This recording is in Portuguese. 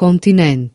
continente.